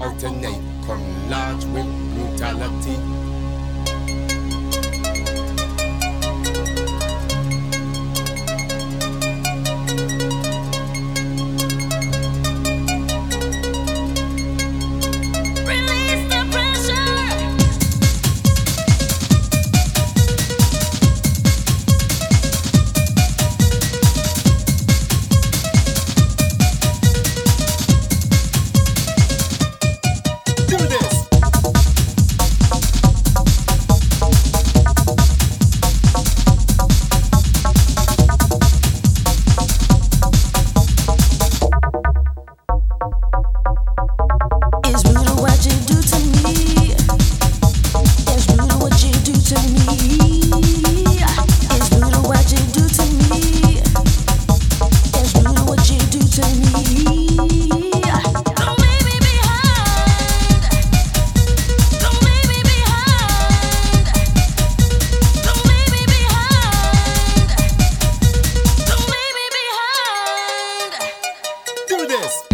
alternate. Come large with brutality. this.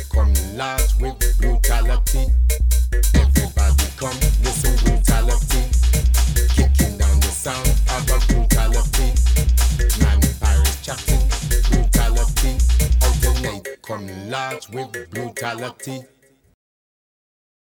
large with brutality.